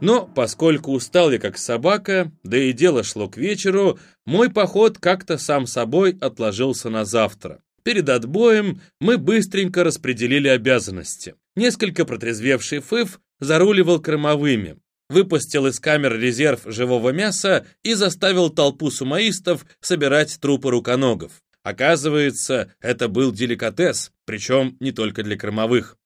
Но поскольку устал я как собака, да и дело шло к вечеру, мой поход как-то сам собой отложился на завтра. Перед отбоем мы быстренько распределили обязанности. Несколько протрезвевший Фыф заруливал кормовыми, выпустил из камер резерв живого мяса и заставил толпу сумаистов собирать трупы руконогов. Оказывается, это был деликатес, причем не только для кормовых.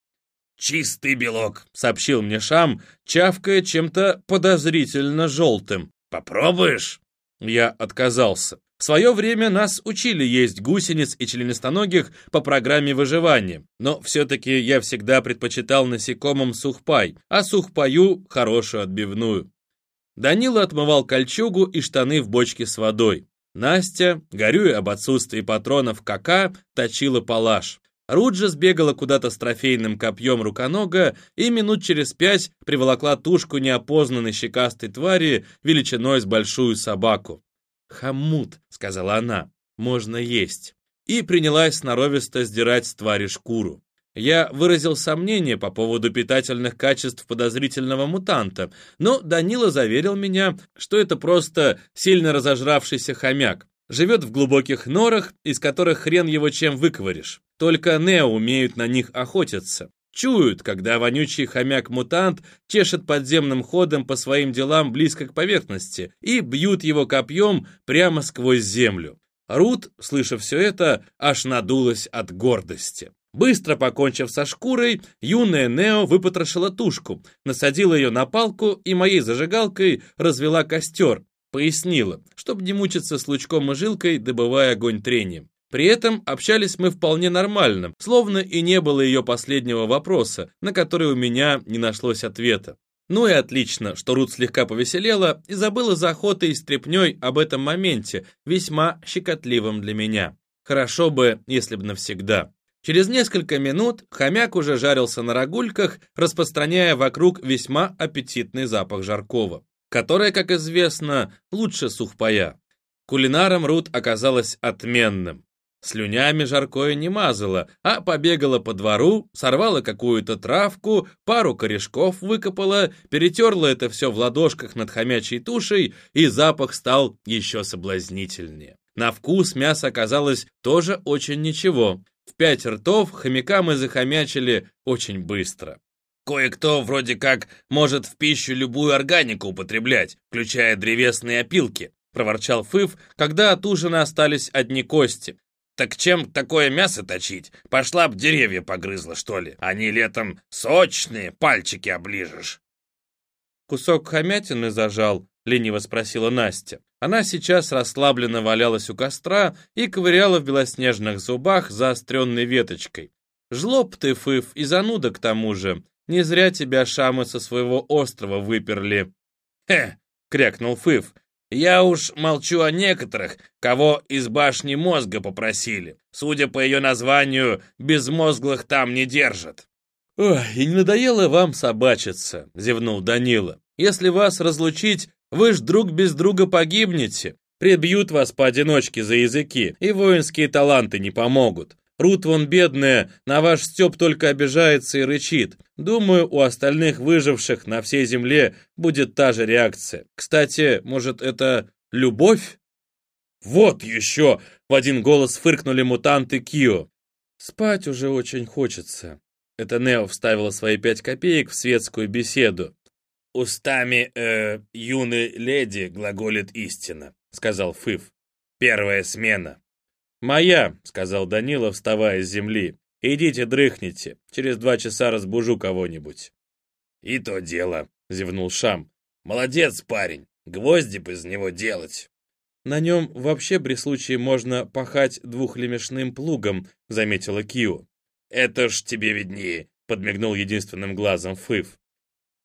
«Чистый белок», — сообщил мне Шам, чавкая чем-то подозрительно желтым. «Попробуешь?» Я отказался. В свое время нас учили есть гусениц и членистоногих по программе выживания, но все-таки я всегда предпочитал насекомым сухпай, а сухпаю – хорошую отбивную. Данила отмывал кольчугу и штаны в бочке с водой. Настя, горюя об отсутствии патронов КК, точила палаш. Руджа сбегала куда-то с трофейным копьем руконога и минут через пять приволокла тушку неопознанной щекастой твари величиной с большую собаку. «Хамут», — сказала она, — «можно есть». И принялась сноровисто сдирать с твари шкуру. Я выразил сомнение по поводу питательных качеств подозрительного мутанта, но Данила заверил меня, что это просто сильно разожравшийся хомяк. Живет в глубоких норах, из которых хрен его чем выковыришь. Только Нео умеют на них охотиться. Чуют, когда вонючий хомяк-мутант чешет подземным ходом по своим делам близко к поверхности и бьют его копьем прямо сквозь землю. Рут, слыша все это, аж надулась от гордости. Быстро покончив со шкурой, юная Нео выпотрошила тушку, насадила ее на палку и моей зажигалкой развела костер, пояснила, чтобы не мучиться с лучком и жилкой, добывая огонь трением. При этом общались мы вполне нормально, словно и не было ее последнего вопроса, на который у меня не нашлось ответа. Ну и отлично, что Рут слегка повеселела и забыла за охотой и стряпней об этом моменте, весьма щекотливом для меня. Хорошо бы, если бы навсегда. Через несколько минут хомяк уже жарился на рогульках, распространяя вокруг весьма аппетитный запах жаркого, который, как известно, лучше сухпая. Кулинаром Рут оказалась отменным. Слюнями жаркое не мазала, а побегала по двору, сорвала какую-то травку, пару корешков выкопала, перетерла это все в ладошках над хомячей тушей, и запах стал еще соблазнительнее. На вкус мясо оказалось тоже очень ничего. В пять ртов хомяка мы захомячили очень быстро. Кое-кто вроде как может в пищу любую органику употреблять, включая древесные опилки, проворчал Фыв, когда от ужина остались одни кости, так чем такое мясо точить? Пошла б деревья погрызла, что ли. Они летом сочные, пальчики оближешь. Кусок хомятины зажал, лениво спросила Настя. Она сейчас расслабленно валялась у костра и ковыряла в белоснежных зубах заостренной веточкой. Жлоб ты, Фыв, и зануда к тому же. Не зря тебя шамы со своего острова выперли. «Хе!» — крякнул Фыв. Я уж молчу о некоторых, кого из башни мозга попросили. Судя по ее названию, безмозглых там не держат. «Ой, и не надоело вам собачиться», — зевнул Данила. «Если вас разлучить, вы ж друг без друга погибнете. Прибьют вас поодиночке за языки, и воинские таланты не помогут. Рут вон бедная, на ваш Степ только обижается и рычит. Думаю, у остальных выживших на всей земле будет та же реакция. Кстати, может, это любовь? Вот еще! В один голос фыркнули мутанты Кио. Спать уже очень хочется. Это Нео вставила свои пять копеек в светскую беседу. «Устами, э, юной леди глаголит истина», — сказал Фыв. «Первая смена». «Моя», — сказал Данила, вставая с земли. «Идите дрыхните, через два часа разбужу кого-нибудь». «И то дело», — зевнул Шам. «Молодец, парень, гвозди бы из него делать». «На нем вообще при случае можно пахать двухлемешным плугом», — заметила Кио. «Это ж тебе виднее», — подмигнул единственным глазом Фыв.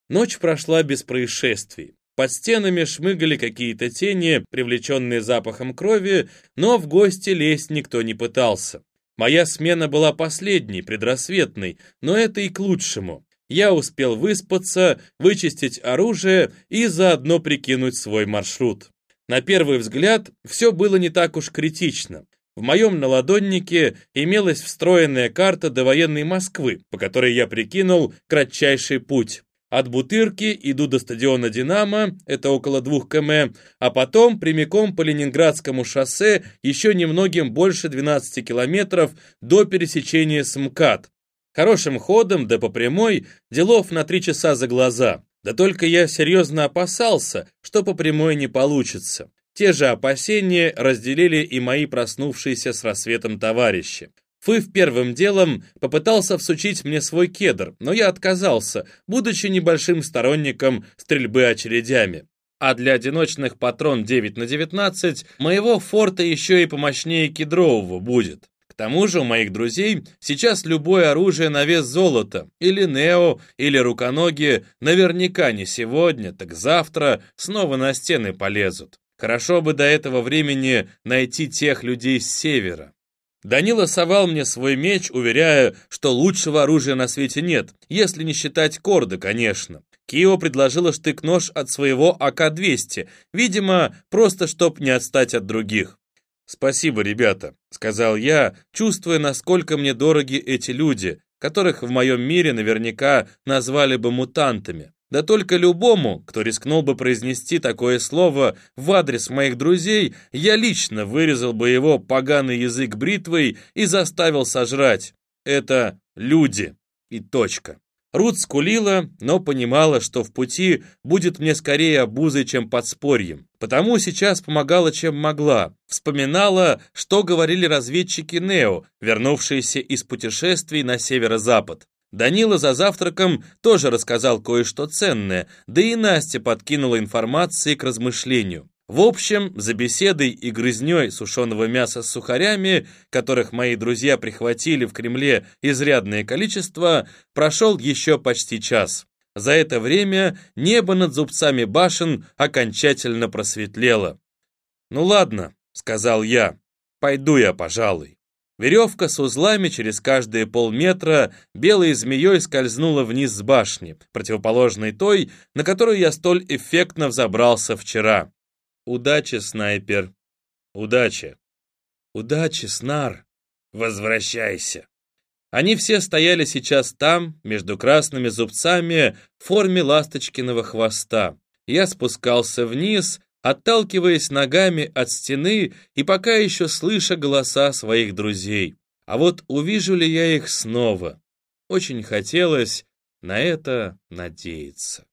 Ночь прошла без происшествий. Под стенами шмыгали какие-то тени, привлеченные запахом крови, но в гости лезть никто не пытался. Моя смена была последней, предрассветной, но это и к лучшему. Я успел выспаться, вычистить оружие и заодно прикинуть свой маршрут. На первый взгляд, все было не так уж критично. В моем наладоннике имелась встроенная карта довоенной Москвы, по которой я прикинул кратчайший путь. От Бутырки иду до стадиона «Динамо», это около двух км, а потом прямиком по Ленинградскому шоссе еще немногим больше 12 километров до пересечения с МКАД. Хорошим ходом, да по прямой, делов на три часа за глаза. Да только я серьезно опасался, что по прямой не получится. Те же опасения разделили и мои проснувшиеся с рассветом товарищи. Фыв первым делом попытался всучить мне свой кедр, но я отказался, будучи небольшим сторонником стрельбы очередями. А для одиночных патрон 9 на 19 моего форта еще и помощнее кедрового будет. К тому же у моих друзей сейчас любое оружие на вес золота, или нео, или руконоги, наверняка не сегодня, так завтра снова на стены полезут. Хорошо бы до этого времени найти тех людей с севера. Данила совал мне свой меч, уверяя, что лучшего оружия на свете нет, если не считать корда, конечно. Кио предложила штык-нож от своего АК-200, видимо, просто чтоб не отстать от других. «Спасибо, ребята», — сказал я, чувствуя, насколько мне дороги эти люди, которых в моем мире наверняка назвали бы мутантами. Да только любому, кто рискнул бы произнести такое слово в адрес моих друзей, я лично вырезал бы его поганый язык бритвой и заставил сожрать. Это люди. И точка. Рут скулила, но понимала, что в пути будет мне скорее обузой, чем подспорьем. Потому сейчас помогала, чем могла. Вспоминала, что говорили разведчики Нео, вернувшиеся из путешествий на северо-запад. Данила за завтраком тоже рассказал кое-что ценное, да и Настя подкинула информации к размышлению. В общем, за беседой и грызней сушеного мяса с сухарями, которых мои друзья прихватили в Кремле изрядное количество, прошел еще почти час. За это время небо над зубцами башен окончательно просветлело. «Ну ладно», — сказал я, — «пойду я, пожалуй». Веревка с узлами через каждые полметра белой змеей скользнула вниз с башни, противоположной той, на которую я столь эффектно взобрался вчера. Удачи, снайпер. Удачи. Удачи, снар. Возвращайся. Они все стояли сейчас там, между красными зубцами, в форме ласточкиного хвоста. Я спускался вниз, отталкиваясь ногами от стены и пока еще слыша голоса своих друзей. А вот увижу ли я их снова? Очень хотелось на это надеяться.